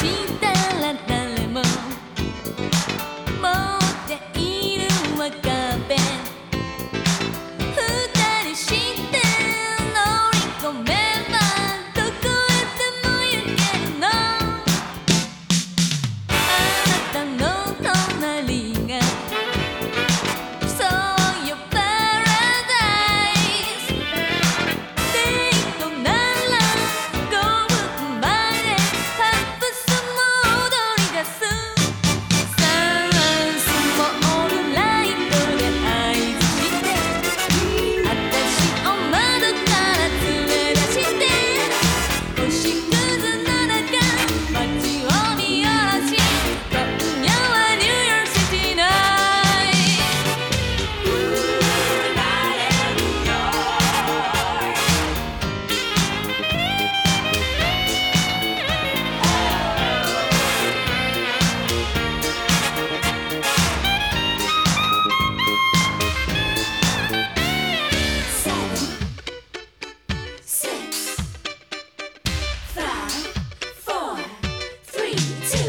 she three, two.